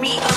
me.